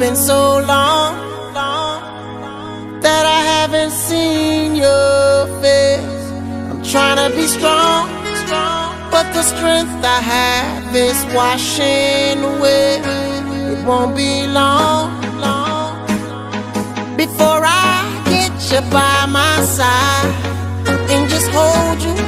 been so long, long that I haven't seen your face. I'm trying to be strong, strong, but the strength I have is washing away. It won't be long, long before I get you by my side and just hold you.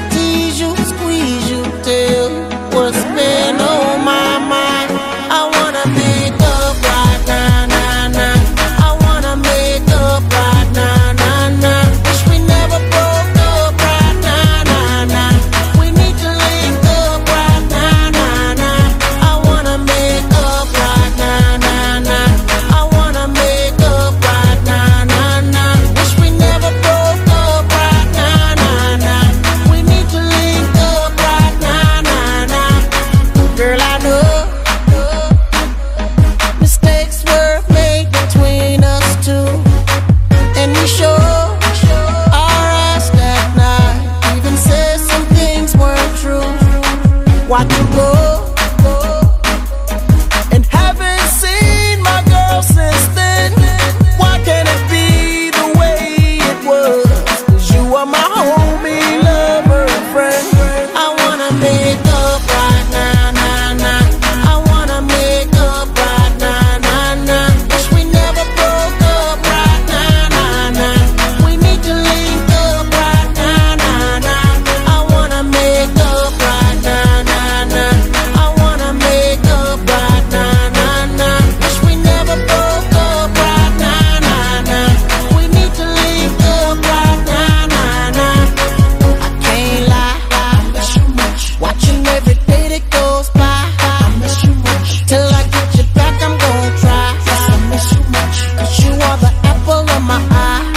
apple on my eye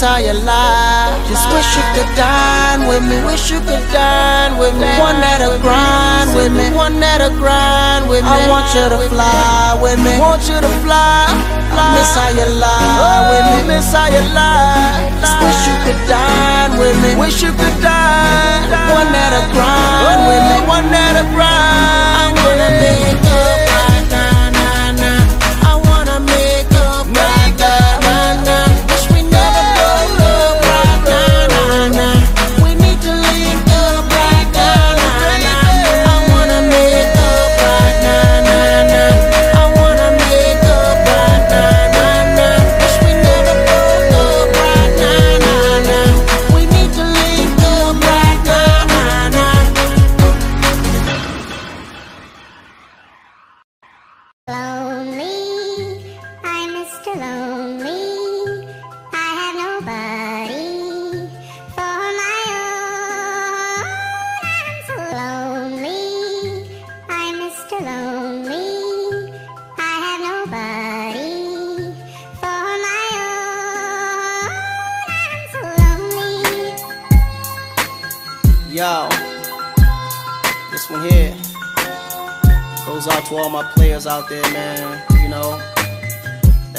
saw your lie. Just wish you could dine with me. Wish you could dine with me. One that'll grind with me. One that'll grind with me. I want you to fly with me. Want you to fly. I miss how you lie oh, with me. Miss how you lie. Just wish you could dine with me. Wish you could dine. One that'll grind with me. Oh, one that'll grind. I'm gonna be.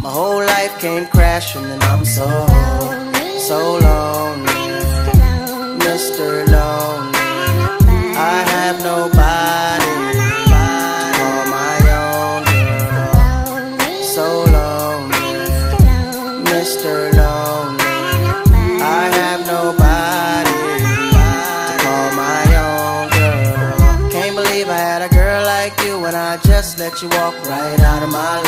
my whole life came crashing and I'm so, so lonely. Mr. Lonely, I have nobody. All my own. So lonely, Mr. Lonely, I have nobody. All my own girl. Can't believe I had a girl like you, when I just let you walk right out of my life.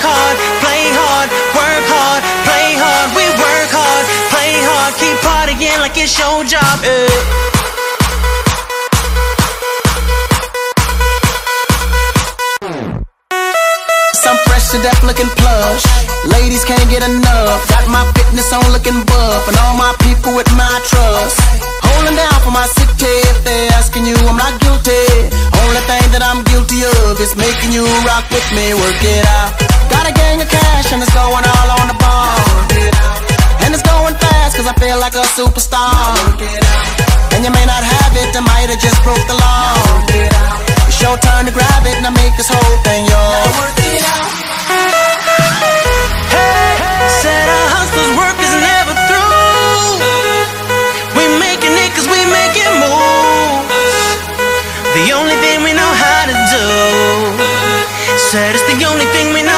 Hard, play hard, work hard, play hard. We work hard, play hard, keep partying like it's your job. Death looking plush. Ladies can't get enough. Got my fitness on looking buff. And all my people with my trust. Holding down for my city. If they're asking you, I'm not guilty. Only thing that I'm guilty of is making you rock with me. Work it out. Got a gang of cash and it's going all on the bar. And it's going fast cause I feel like a superstar. And you may not have it, I might have just broke the law. It's your turn to grab it, now make this whole thing yours. Hey, said our hustler's work is never through. We making it cause we making moves. The only thing we know how to do. Said it's the only thing we know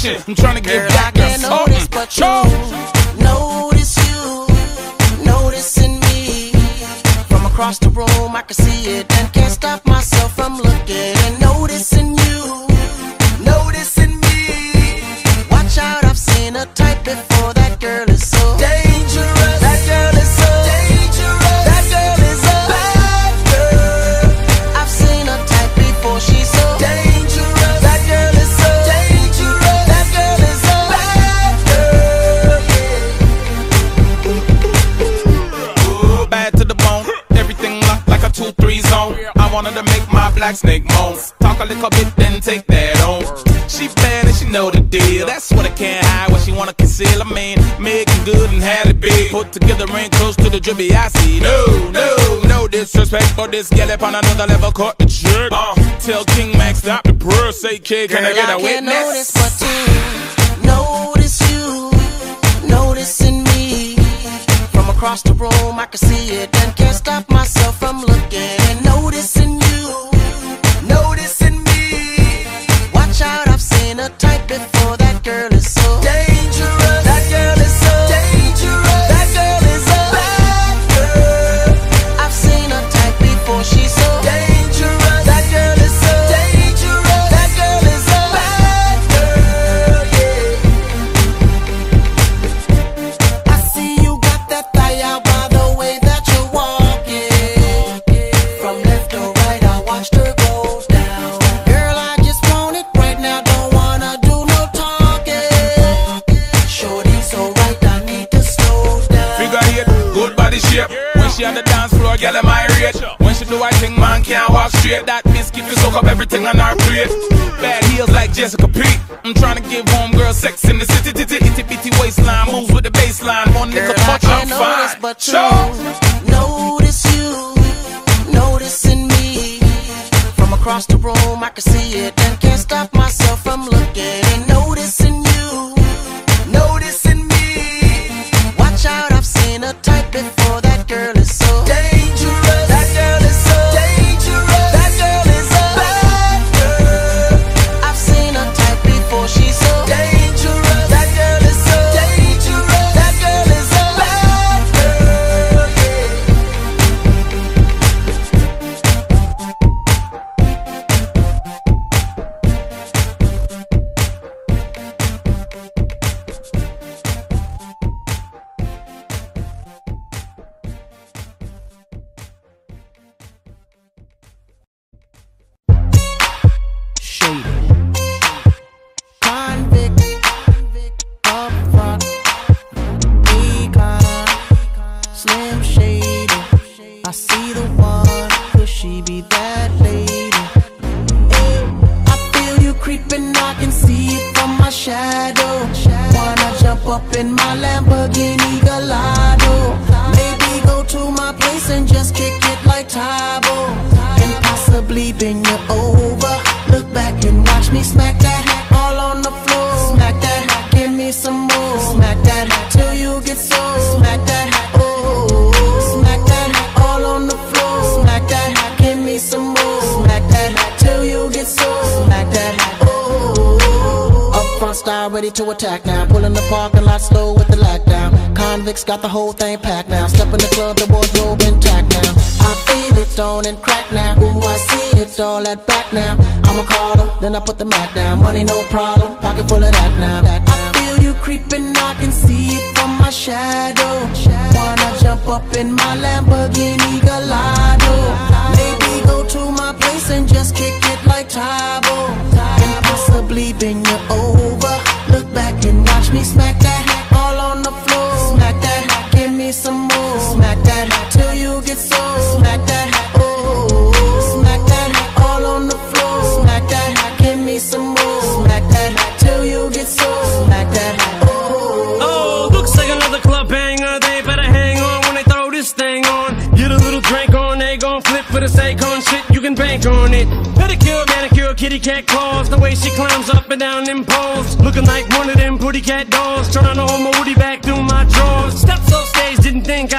shit. I'm trying to get This girl up on another level. bleeding you over. Look back and watch me smack that all on the floor. Smack that, give me some more. Smack that till you get sore. Smack that, oh. Smack that all on the floor. Smack that, give me some more. Smack that till you get sore. Smack that, oh. Up front style, ready to attack now. Pulling the parking lot slow with the lockdown. Konvicts got the whole thing packed now. Step in the club, the wardrobe intact now. I it's on and crack now. Ooh, I see it's all at back now. I'ma call them, then I put the mat down. Money no problem, pocket full of that now. That now. I feel you creeping, I can see it from my shadow. Wanna jump up in my Lamborghini Gallardo? Maybe go to my place and just kick it like Tae Bo. And possibly bend you over, look back and watch me smack that. Drawing it. Pedicure, manicure, kitty cat claws. The way she climbs up and down them poles. Looking like one of them pretty cat dolls. Trying to hold my woody back through my drawers. Steps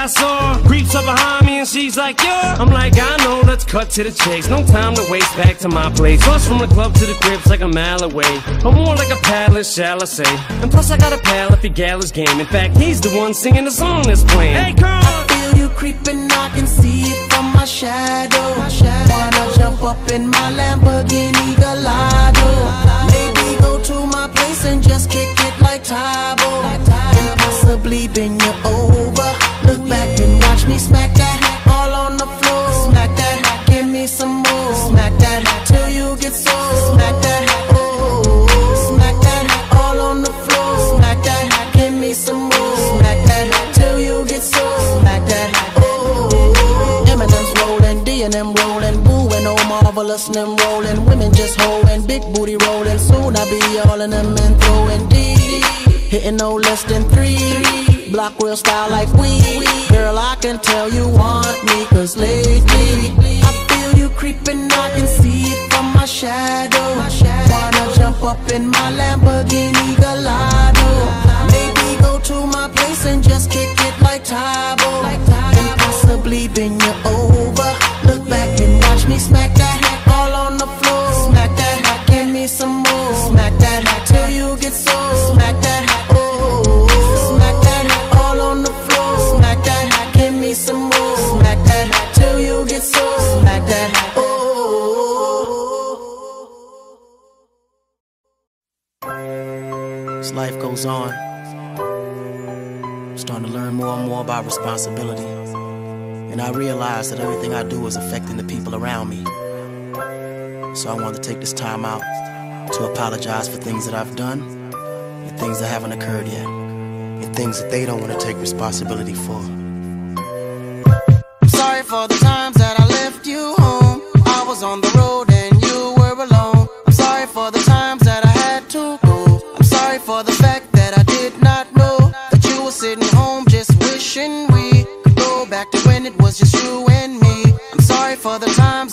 I saw. Creeps up behind me and she's like, yeah. I'm like, I know, let's cut to the chase. No time to waste back to my place. Bus from the club to the crib's like a mile away. But more like a palace, shall I say. And plus I got a pal if he gal is game. In fact, he's the one singing the song that's playing. Hey girl! I feel you creeping, I can see it from my shadow. my Wanna jump up in my Lamborghini Gallardo? Maybe go to my place and just kick it like Tae Bo. And possibly bend you over. Back and watch me smack that all on the floor. Smack that, give me some more. Smack that till you get so. Smack that, oh. Smack that all on the floor. Smack that, give me some more. Smack that till you get so. Smack that, oh. Eminem's rolling, D and M rolling, Boo and marvelous them rolling. Women just holding, big booty rolling. Soon I'll be all in them and throwing D. Hitting no less than three. Block real style like we. Girl, I can tell you want me, cause lately I feel you creeping, I can see it from my shadow. Wanna jump up in my Lamborghini Gallardo. Maybe go to my place and just kick it like Tae Bo. And possibly bend you over. Look back and watch me smack that goes on, I'm starting to learn more and more about responsibility. And I realize that everything I do is affecting the people around me. So I want to take this time out to apologize for things that I've done and things that haven't occurred yet, and things that they don't want to take responsibility for. I'm sorry for the times that I left you home. I was on the road it was just you and me. I'm sorry for the times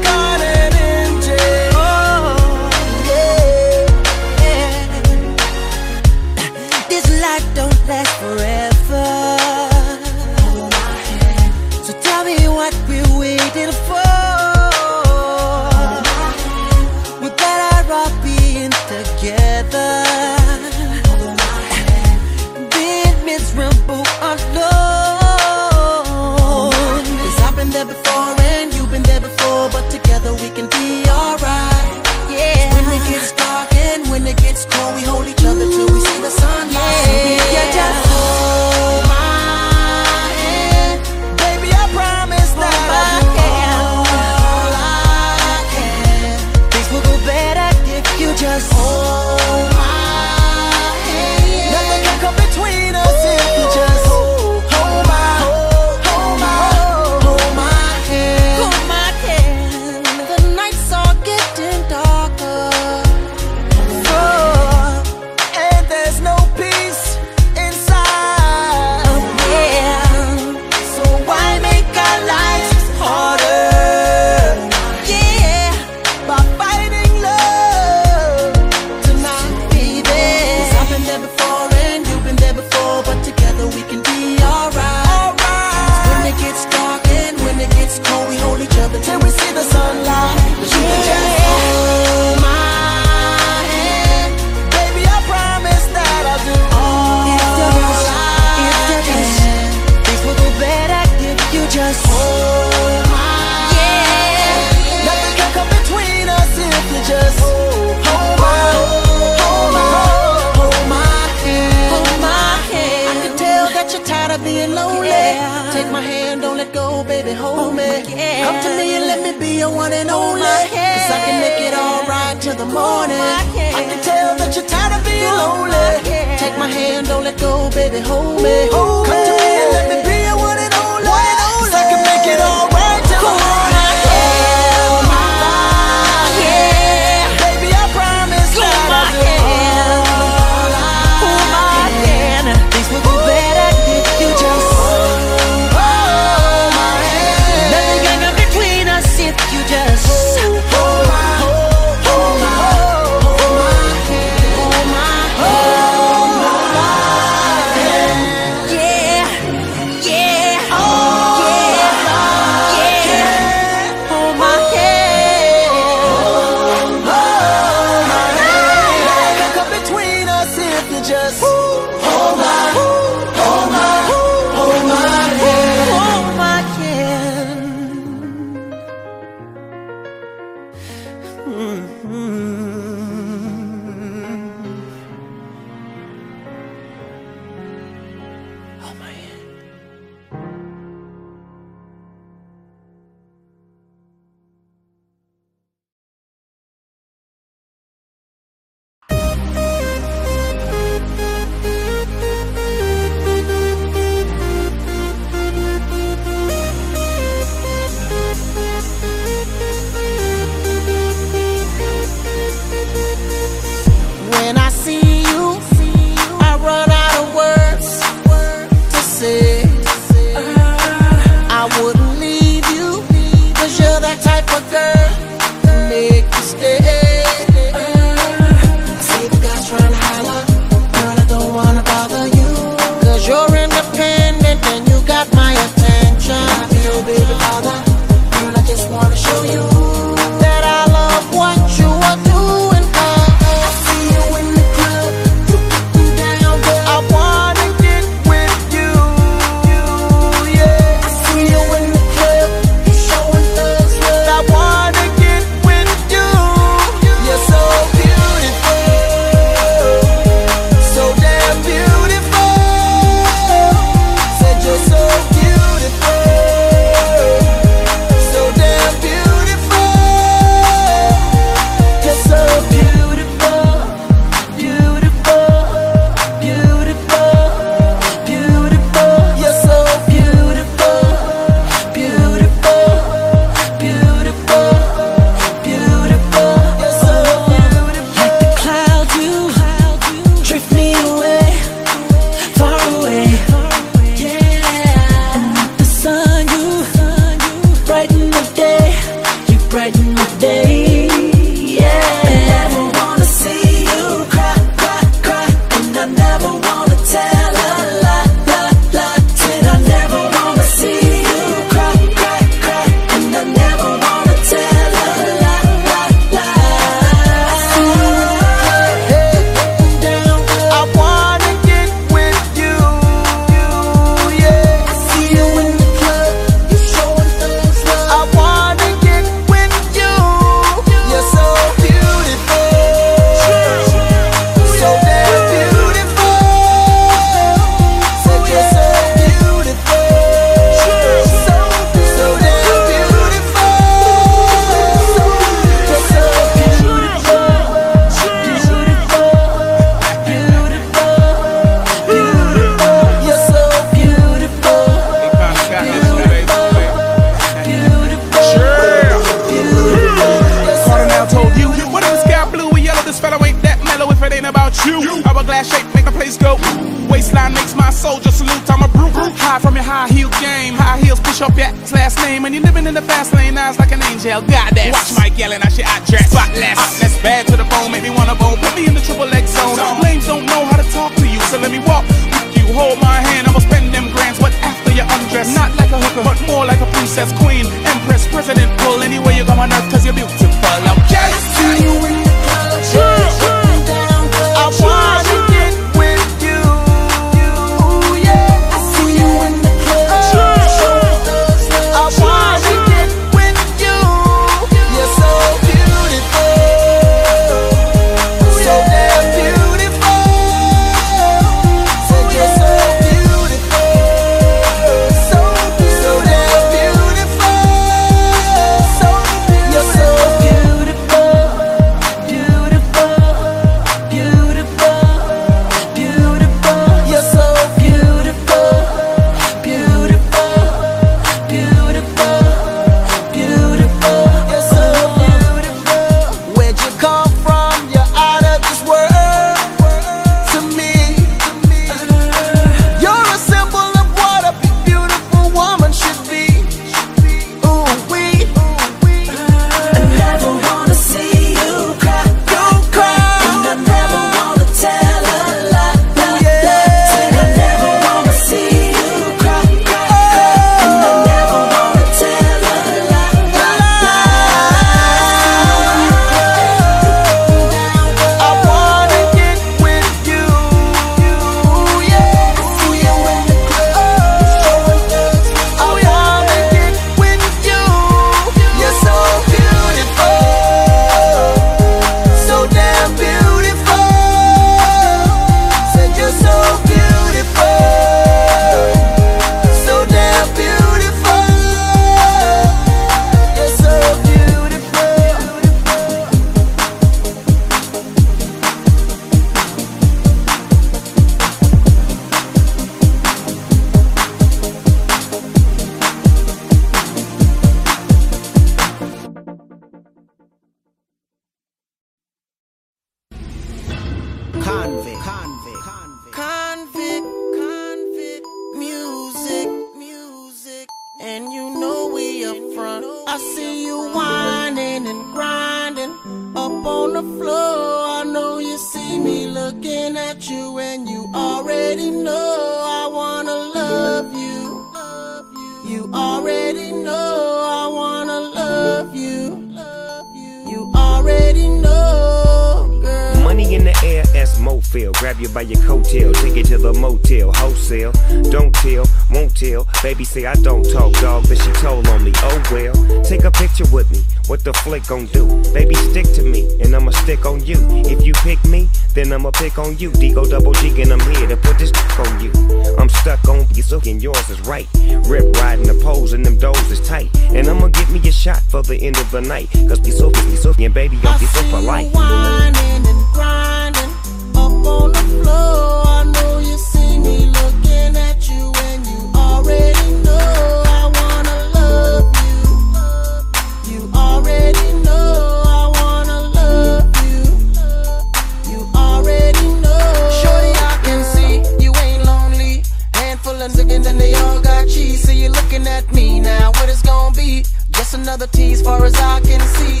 another tease, far as I can see.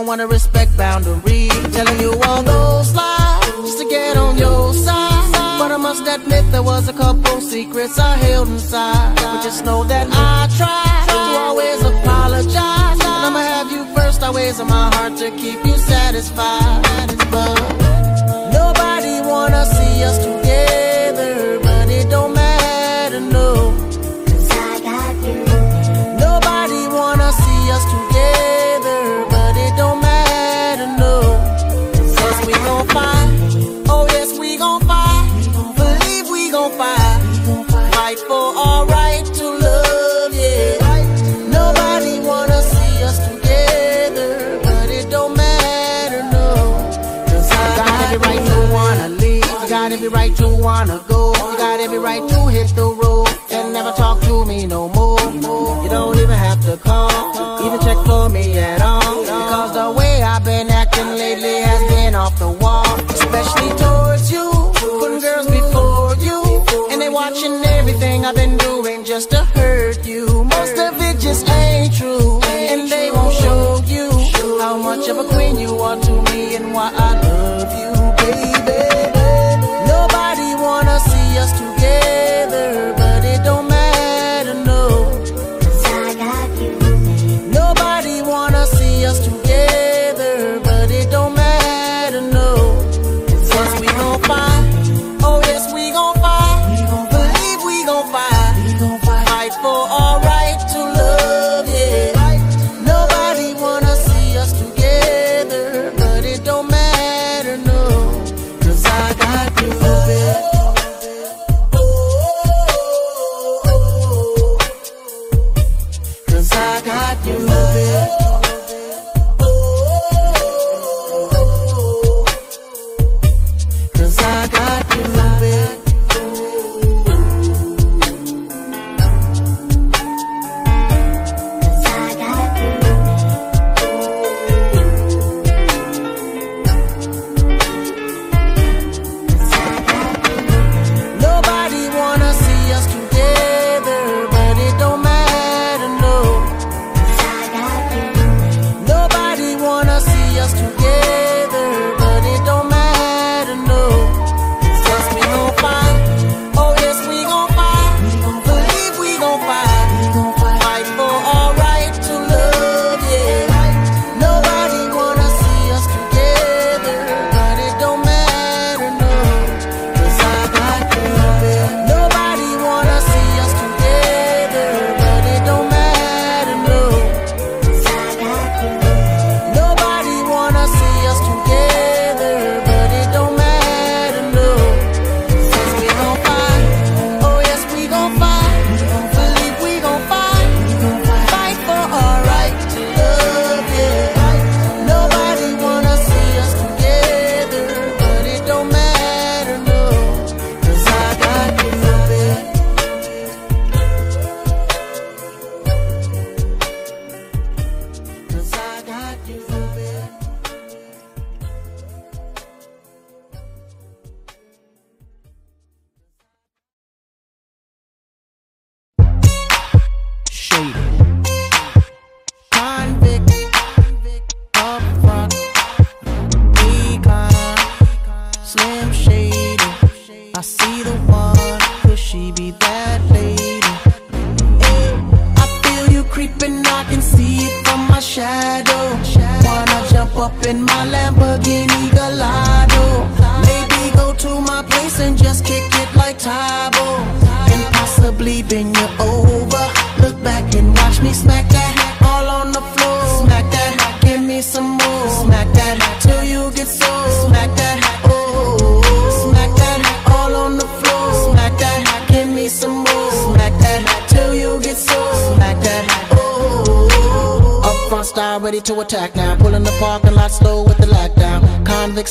don't wanna respect boundaries. Telling you all those lies just to get on your side. But I must admit there was a couple secrets I held inside. wanna go. You got every right to hit the road and never talk to me no more. You don't even have to call, even check for me at all. Because the way I've been acting lately has been off the wall, especially towards you. Putting girls before you, and they watching everything I've been doing just to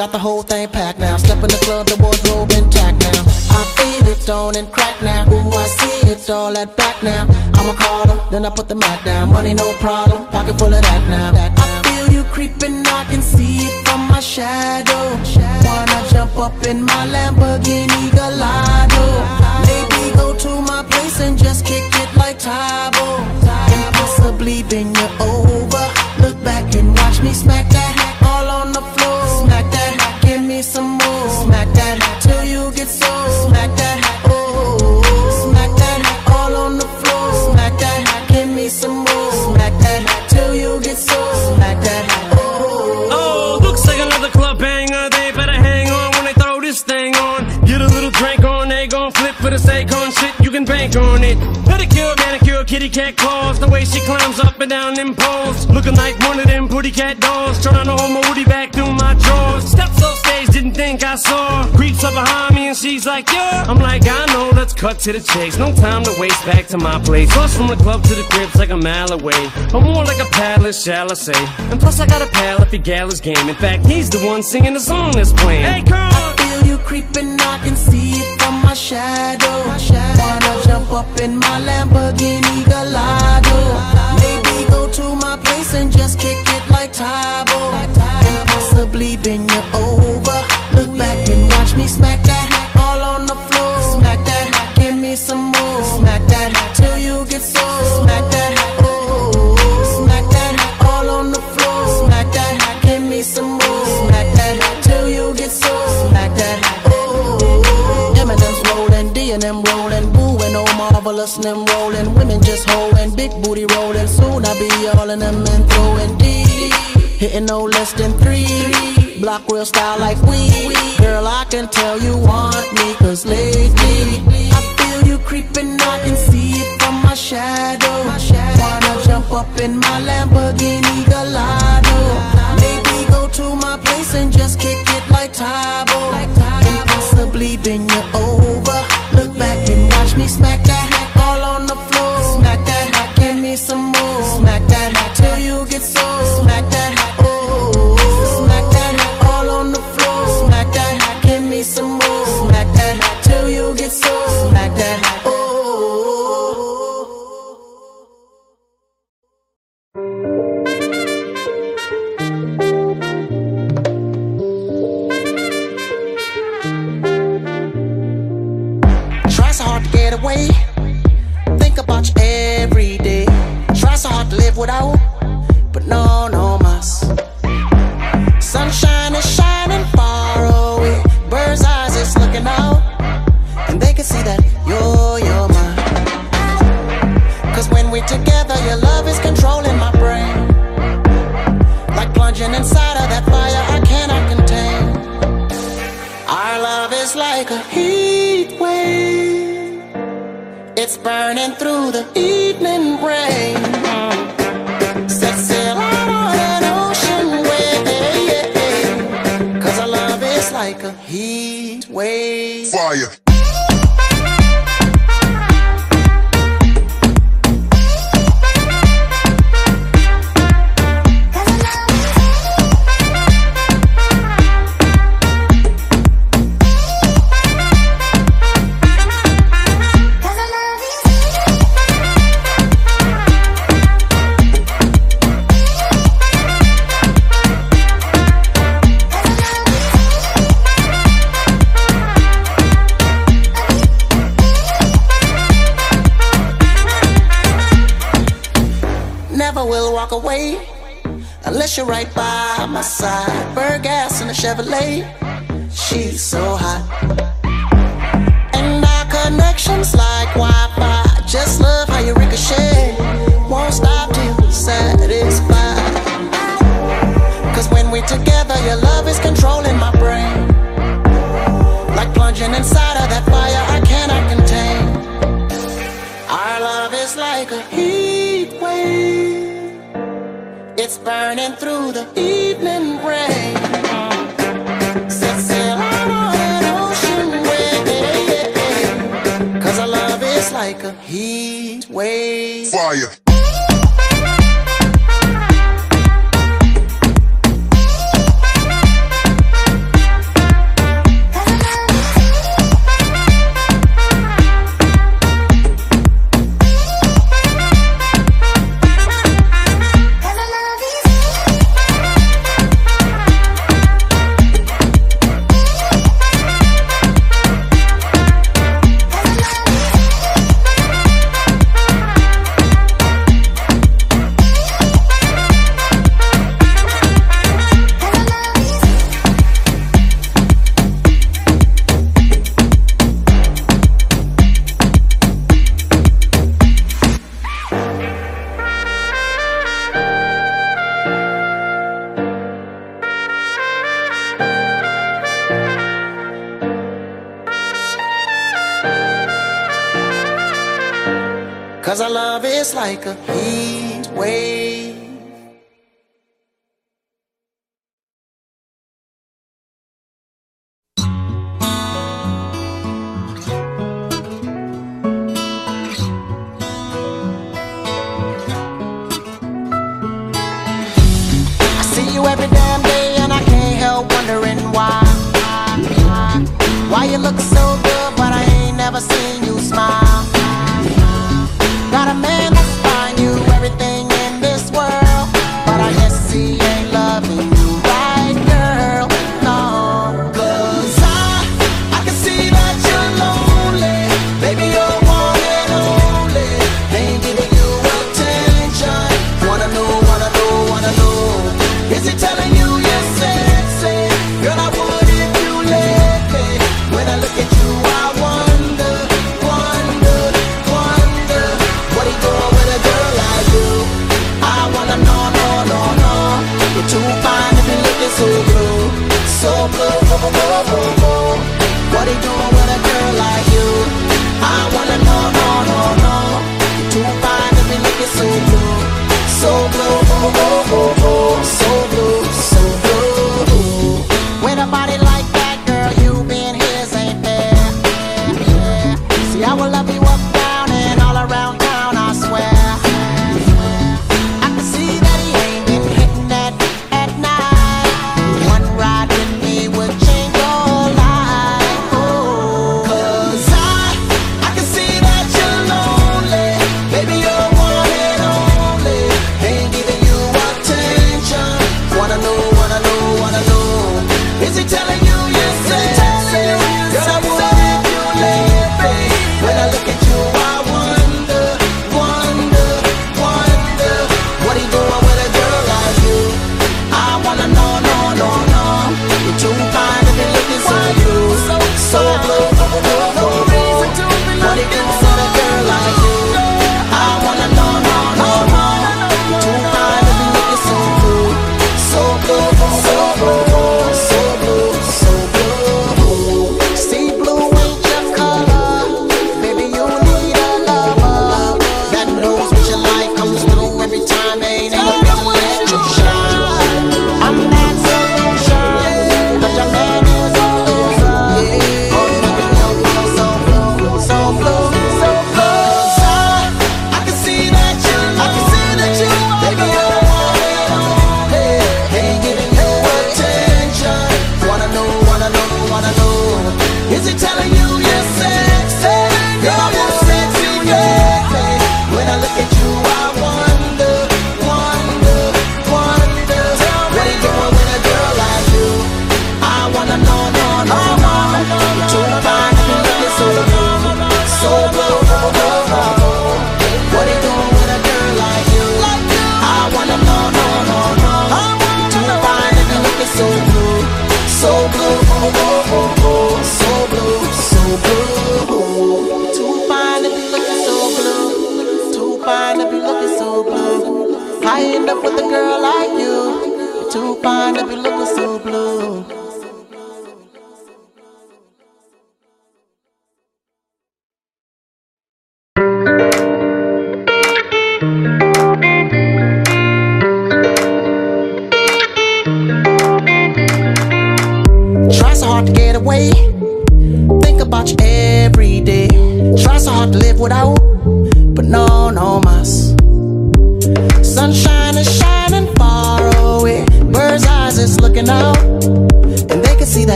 got the whole Smack that till you get so. Smack that, oh. Smack that all on the floor. Smack that, give me some more. Smack that till you get so. Smack that, oh. Oh, looks like another club banger. They better hang on when they throw this thing on. Get a little drink on, they gon' flip for this Akon shit. You can bank on it. Kitty cat claws. The way she climbs up and down them poles. Looking like one of them pretty cat dolls. Trying to hold my woody back through my drawers. Steps off stage, didn't think I saw. Creeps up behind me and she's like, yeah. I'm like, I know, let's cut to the chase. No time to waste back to my place. Plus from the club to the crib's like a mile away. But more like a palace, shall I say. And plus I got a pal if your gal is game. In fact, he's the one singing the song that's playing. Hey, girl! I feel you creeping, I can see it my shadow. Wanna jump up in my Lamborghini Gallardo? Maybe go to my place and just kick it like Tae Bo. And possibly bend you over. Look back and watch me smack them rolling. Women just holding, big booty rolling. Soon I'll be all in them and throwing D. Hitting no less than three. Block real style like we. Girl, I can tell you want me, cause lately I feel you creeping, I can see it from my shadow. Wanna jump up in my Lamborghini Gallardo. Maybe go to my place and just kick it like Tae Bo. And possibly bend you over. Get away. Think about you every day. Try so hard to live without, but no, no through the evening rain. Cause you're right by my side. burn gas in a Chevrolet. She's so hot. And our connection's like Wi Fi. Just love how you ricochet. Won't stop till you're satisfied. Cause when we're together, your love is controlling my brain. Like plunging inside of that fire I cannot contain. it's burning through the evening rain. Cause our love is like a heat wave. Fire.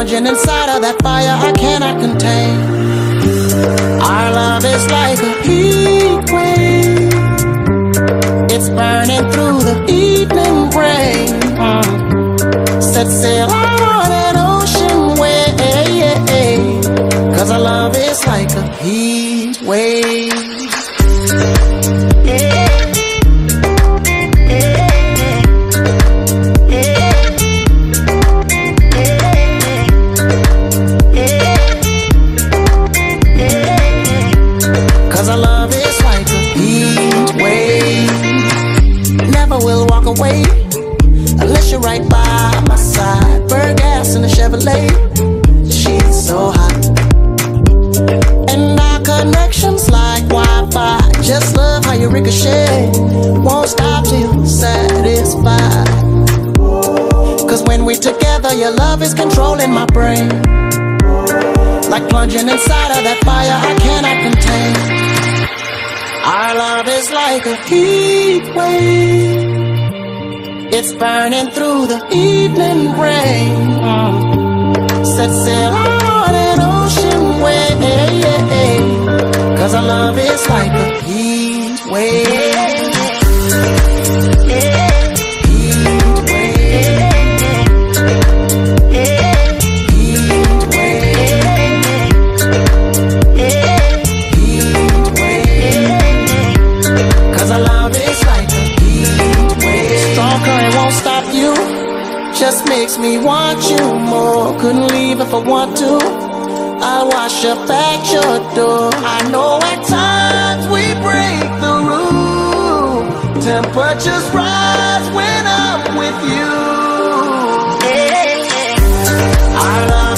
Plunging inside of that fire I cannot contain. Our love is like a heat wave. It's burning through the evening. Mm. Set sail on an ocean wave. Cause our love is like a heat wave. Plunging inside of that fire I cannot contain. Our love is like a heat wave. It's burning through the evening rain. Set sail on an ocean wave. Cause our love is like a me want you more. Couldn't leave if I want to. I'll wash up at your door. I know at times we break the rule. Temperatures rise when I'm with you. Our love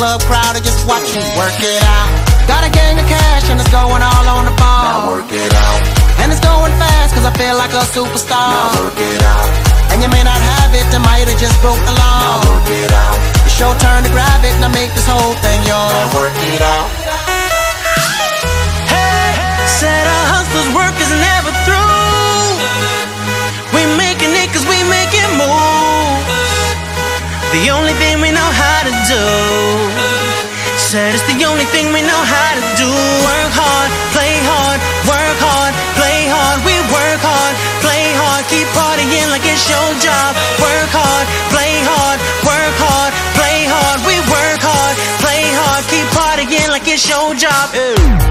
club crowd are just watching. Work it out. Got a gang of cash and it's going all on the phone. Now work it out. And it's going fast cause I feel like a superstar. Now work it out. And you may not have it, I might have just broke the law. Now work it out. It's your turn to grab it, now make this whole thing yours. Now work it out. Hey, said a hustler's work is never through. We making it cause we making moves the only thing we know how to do. Said it's the only thing we know how to do. Work hard, play hard, work hard, play hard. We work hard, play hard, keep partying like it's your job. Work hard, play hard, work hard, play hard. We work hard, play hard, keep partying like it's your job.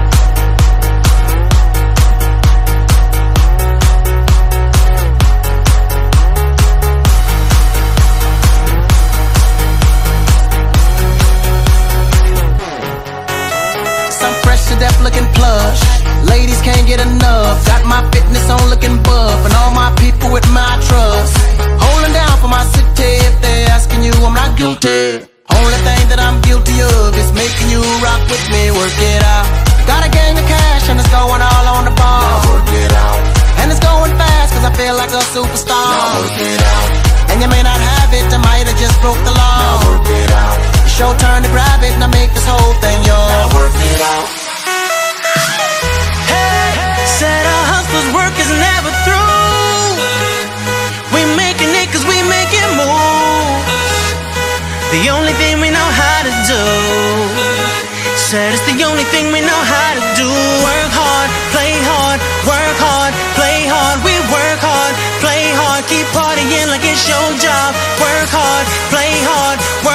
Death. Ladies can't get enough. Got my fitness on looking buff. And all my people with my trust. Holding down for my city. If they're asking you, I'm not guilty. Only thing that I'm guilty of is making you rock with me. Work it out. Got a gang of cash and it's going all on the ball. work it out. And it's going fast cause I feel like a superstar. work it out. And you may not have it, I might have just broke the law. work it out. It's your turn to grab it and I make this whole thing yours. work it out. Never through. We making it cause we making moves. The only thing we know how to do. Said it's the only thing we know how to do. Work hard, play hard, work hard, play hard. We work hard, play hard, keep partying like it's your job. Work hard, play hard, work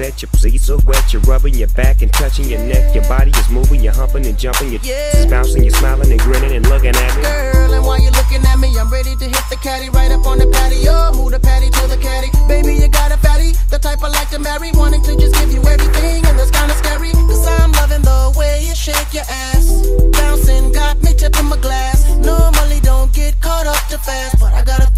set your pleats so wet. You're rubbing your back and touching your neck. Your body is moving, you're humping and jumping. You're yeah. bouncing, you're smiling and grinning and looking at me. Girl, and while you're looking at me, I'm ready to hit the caddy right up on the patio. Move the patty to the caddy. Baby, you got a fatty, the type I like to marry. Wanting to just give you everything, and that's kinda scary. Cause I'm loving the way you shake your ass. Bouncing got me tipping my glass. Normally don't get caught up too fast, but I gotta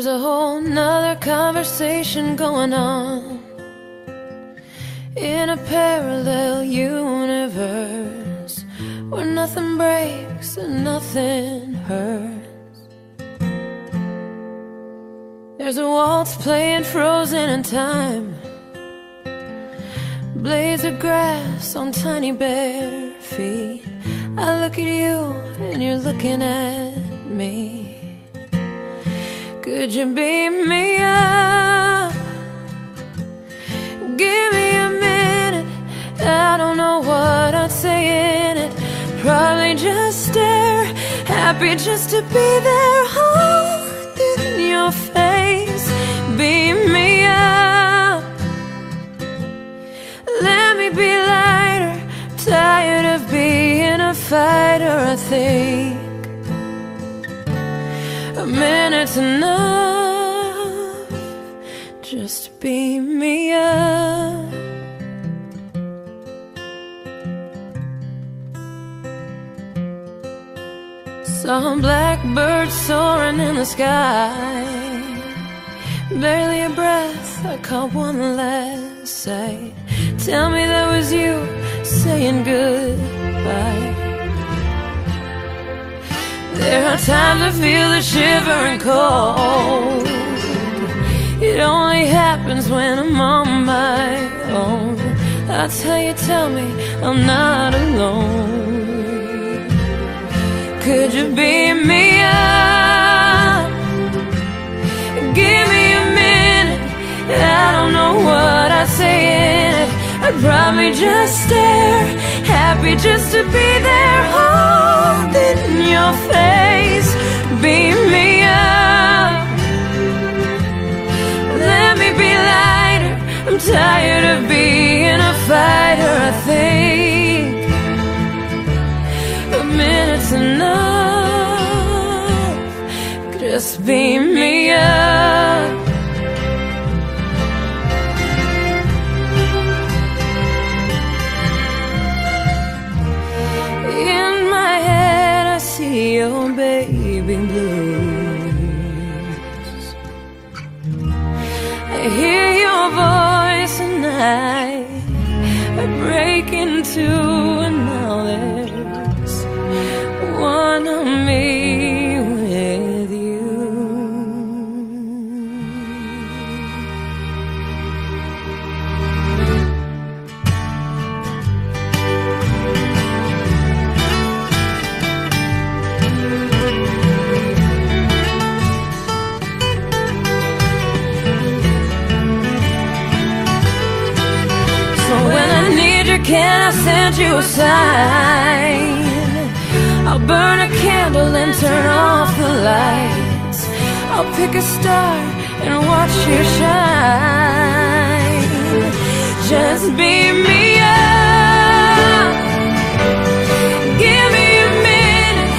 There's a whole nother conversation going on in a parallel universe where nothing breaks and nothing hurts. There's a waltz playing frozen in time, blades of grass on tiny bare feet. I look at you and you're looking at me. Could you beam me up? Give me a minute. I don't know what I'd say in it. Probably just stare, happy just to be there, holding your face. Beam me up. Let me be lighter. Tired of being a fighter, I think. A minute's enough. Just beam me up. Some blackbird soaring in the sky. Barely a breath, I caught one last sight. Tell me that was you saying goodbye. There are times I feel the shivering cold. It only happens when I'm on my own. That's how you tell me I'm not alone. Could you beam me up? Give me a minute. I don't know what I'd say. I'd probably just stare, happy just to be there, holding your face. Beam me up. Let me be lighter. I'm tired of being a fighter. I think a minute's enough. Just beam me up. Send you a sign? I'll burn a candle and turn off the lights. I'll pick a star and watch you shine. Just beam me up. Give me a minute.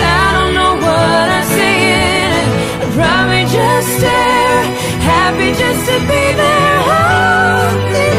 I don't know what I say in it. I'd probably just stare, happy just to be there, holding